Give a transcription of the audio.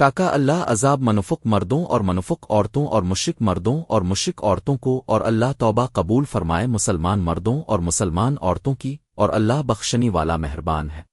تاکہ اللہ عذاب منفق مردوں اور منفق عورتوں اور مشرق مردوں اور مشرق عورتوں کو اور اللہ توبہ قبول فرمائے مسلمان مردوں اور مسلمان عورتوں کی اور اللہ بخشنی والا مہربان ہے۔